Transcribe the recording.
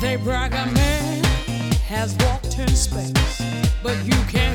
they brag a man has walked in space, but you can't.